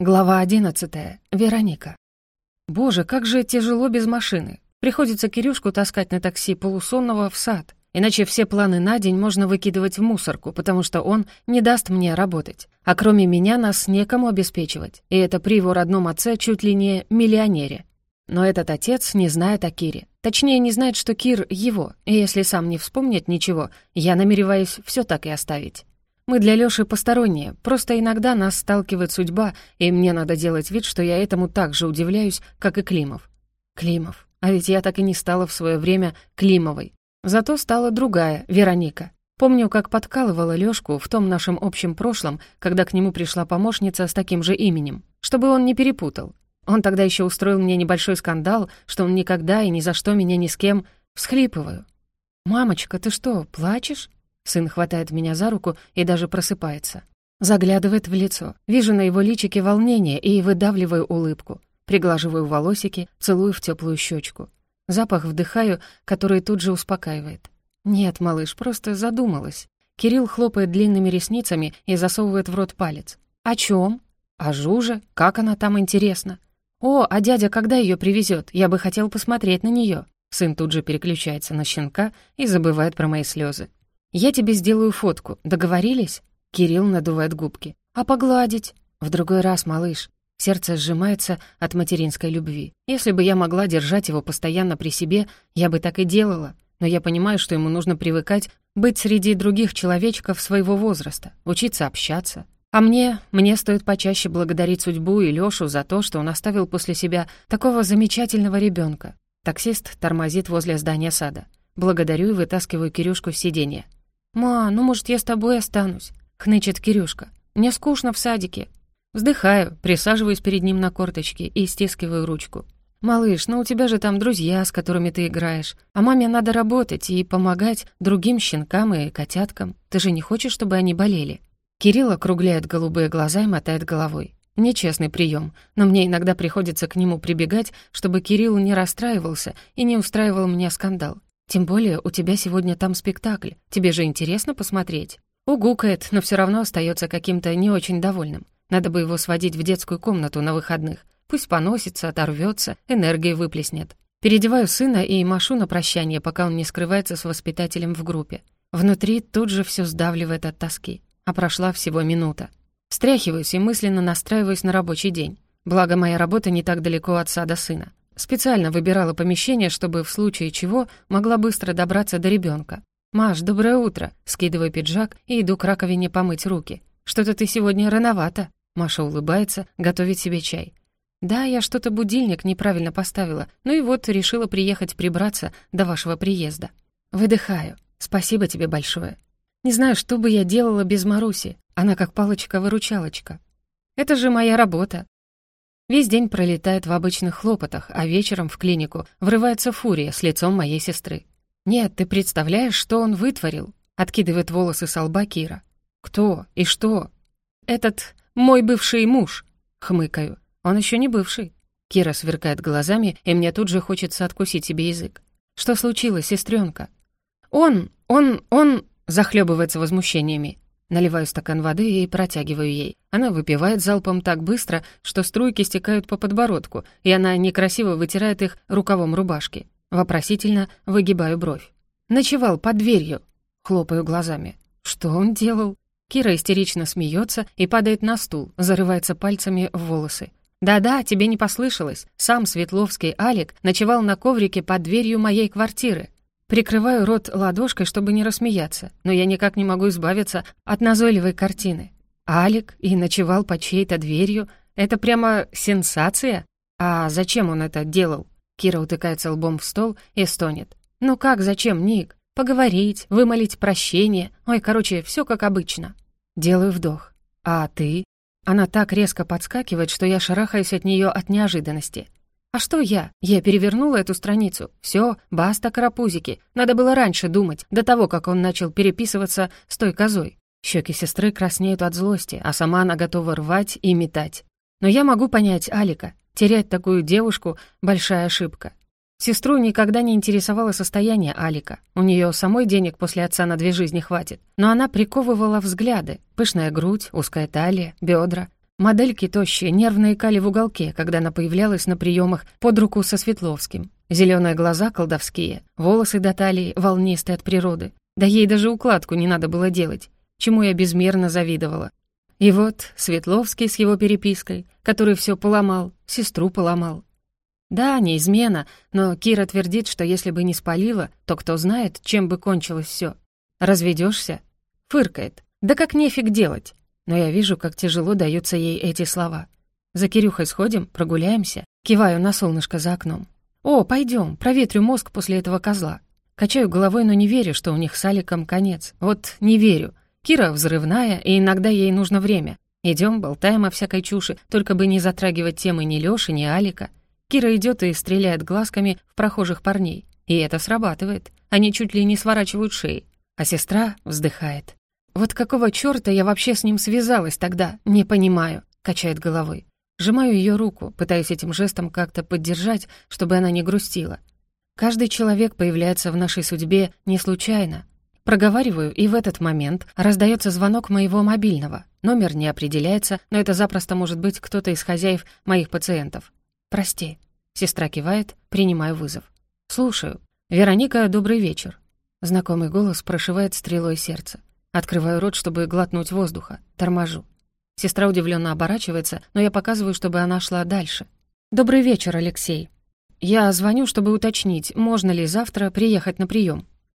Глава 11. Вероника. Боже, как же тяжело без машины. Приходится Кирюшку таскать на такси полусонного в сад. Иначе все планы на день можно выкидывать в мусорку, потому что он не даст мне работать. А кроме меня нас некому обеспечивать. И это при его родном отце чуть ли не миллионере. Но этот отец не знает о Кире. Точнее, не знает, что Кир его. И если сам не вспомнит ничего, я намереваюсь все так и оставить. Мы для Лёши посторонние, просто иногда нас сталкивает судьба, и мне надо делать вид, что я этому так же удивляюсь, как и Климов. Климов. А ведь я так и не стала в свое время Климовой. Зато стала другая, Вероника. Помню, как подкалывала Лёшку в том нашем общем прошлом, когда к нему пришла помощница с таким же именем, чтобы он не перепутал. Он тогда еще устроил мне небольшой скандал, что он никогда и ни за что меня ни с кем... Всхлипываю. «Мамочка, ты что, плачешь?» Сын хватает меня за руку и даже просыпается. Заглядывает в лицо. Вижу на его личике волнение и выдавливаю улыбку. Приглаживаю волосики, целую в теплую щечку. Запах вдыхаю, который тут же успокаивает. «Нет, малыш, просто задумалась». Кирилл хлопает длинными ресницами и засовывает в рот палец. «О чем? «О Жуже? Как она там, интересно?» «О, а дядя когда ее привезет? Я бы хотел посмотреть на нее. Сын тут же переключается на щенка и забывает про мои слезы. «Я тебе сделаю фотку. Договорились?» Кирилл надувает губки. «А погладить?» «В другой раз, малыш». Сердце сжимается от материнской любви. Если бы я могла держать его постоянно при себе, я бы так и делала. Но я понимаю, что ему нужно привыкать быть среди других человечков своего возраста, учиться общаться. А мне, мне стоит почаще благодарить судьбу и Лёшу за то, что он оставил после себя такого замечательного ребенка. Таксист тормозит возле здания сада. Благодарю и вытаскиваю Кирюшку с сиденья. «Ма, ну, может, я с тобой останусь?» — хнычет Кирюшка. «Мне скучно в садике». Вздыхаю, присаживаюсь перед ним на корточки и стискиваю ручку. «Малыш, ну у тебя же там друзья, с которыми ты играешь. А маме надо работать и помогать другим щенкам и котяткам. Ты же не хочешь, чтобы они болели?» Кирилл округляет голубые глаза и мотает головой. Нечестный прием, но мне иногда приходится к нему прибегать, чтобы Кирилл не расстраивался и не устраивал мне скандал. Тем более у тебя сегодня там спектакль. Тебе же интересно посмотреть?» Угукает, но все равно остается каким-то не очень довольным. Надо бы его сводить в детскую комнату на выходных. Пусть поносится, оторвется, энергии выплеснет. Переодеваю сына и машу на прощание, пока он не скрывается с воспитателем в группе. Внутри тут же все сдавливает от тоски. А прошла всего минута. Встряхиваюсь и мысленно настраиваюсь на рабочий день. Благо, моя работа не так далеко от сада сына. Специально выбирала помещение, чтобы в случае чего могла быстро добраться до ребенка. «Маш, доброе утро!» Скидываю пиджак и иду к раковине помыть руки. «Что-то ты сегодня рановато!» Маша улыбается, готовит себе чай. «Да, я что-то будильник неправильно поставила, ну и вот решила приехать прибраться до вашего приезда». Выдыхаю. «Спасибо тебе большое. Не знаю, что бы я делала без Маруси. Она как палочка-выручалочка. Это же моя работа. Весь день пролетает в обычных хлопотах, а вечером в клинику врывается фурия с лицом моей сестры. «Нет, ты представляешь, что он вытворил?» — откидывает волосы с лба Кира. «Кто? И что?» «Этот мой бывший муж», — хмыкаю. «Он еще не бывший». Кира сверкает глазами, и мне тут же хочется откусить себе язык. «Что случилось, сестренка? «Он, он, он...» — захлебывается возмущениями. Наливаю стакан воды и протягиваю ей. Она выпивает залпом так быстро, что струйки стекают по подбородку, и она некрасиво вытирает их рукавом рубашки. Вопросительно выгибаю бровь. «Ночевал под дверью», — хлопаю глазами. «Что он делал?» Кира истерично смеется и падает на стул, зарывается пальцами в волосы. «Да-да, тебе не послышалось. Сам Светловский Алик ночевал на коврике под дверью моей квартиры. Прикрываю рот ладошкой, чтобы не рассмеяться, но я никак не могу избавиться от назойливой картины. Алик и ночевал под чьей-то дверью. Это прямо сенсация? А зачем он это делал? Кира утыкается лбом в стол и стонет. «Ну как, зачем, Ник? Поговорить, вымолить прощение. Ой, короче, все как обычно». Делаю вдох. «А ты?» Она так резко подскакивает, что я шарахаюсь от нее от неожиданности. А что я? Я перевернула эту страницу. Все, баста карапузики. Надо было раньше думать, до того, как он начал переписываться с той козой. Щеки сестры краснеют от злости, а сама она готова рвать и метать. Но я могу понять Алика. Терять такую девушку — большая ошибка. Сестру никогда не интересовало состояние Алика. У нее самой денег после отца на две жизни хватит. Но она приковывала взгляды. Пышная грудь, узкая талия, бедра. Модельки тощие, нервные кали в уголке, когда она появлялась на приемах под руку со Светловским. Зеленые глаза колдовские, волосы до талии, волнистые от природы. Да ей даже укладку не надо было делать, чему я безмерно завидовала. И вот Светловский с его перепиской, который все поломал, сестру поломал. Да, не измена, но Кира твердит, что если бы не спалила, то кто знает, чем бы кончилось все. Разведешься? Фыркает. Да как нефиг делать? Но я вижу, как тяжело даются ей эти слова. За Кирюхой сходим, прогуляемся. Киваю на солнышко за окном. О, пойдем, проветрю мозг после этого козла. Качаю головой, но не верю, что у них с Аликом конец. Вот не верю. Кира взрывная, и иногда ей нужно время. Идем, болтаем о всякой чуши, только бы не затрагивать темы ни Лёши, ни Алика. Кира идет и стреляет глазками в прохожих парней. И это срабатывает. Они чуть ли не сворачивают шеи. А сестра вздыхает. «Вот какого чёрта я вообще с ним связалась тогда? Не понимаю», — качает головой. Сжимаю ее руку, пытаясь этим жестом как-то поддержать, чтобы она не грустила. Каждый человек появляется в нашей судьбе не случайно. Проговариваю, и в этот момент раздается звонок моего мобильного. Номер не определяется, но это запросто может быть кто-то из хозяев моих пациентов. «Прости». Сестра кивает, принимаю вызов. «Слушаю. Вероника, добрый вечер». Знакомый голос прошивает стрелой сердце. Открываю рот, чтобы глотнуть воздуха. Торможу. Сестра удивленно оборачивается, но я показываю, чтобы она шла дальше. «Добрый вечер, Алексей. Я звоню, чтобы уточнить, можно ли завтра приехать на прием.